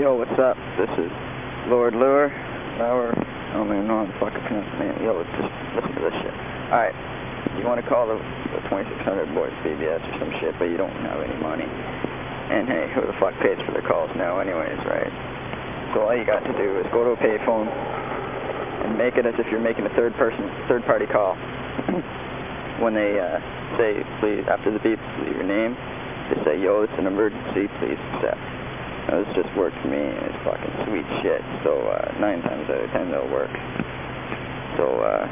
Yo, what's up? This is Lord Lure. Lauer. I don't even know how to fucking pronounce the name. Yo, just listen to this shit. Alright, you want to call the, the 2600 boys BBS or some shit, but you don't have any money. And hey, who the fuck pays for the calls now anyways, right? So all you got to do is go to a payphone and make it as if you're making a third person, third party call. when they uh, say, please, after the beep, leave your name, they say, yo, it's an emergency, please accept. Now, this just worked for me, it's fucking sweet shit. So uh, nine times out of ten, it'll work. So uh,